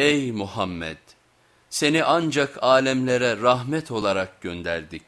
Ey Muhammed! Seni ancak alemlere rahmet olarak gönderdik.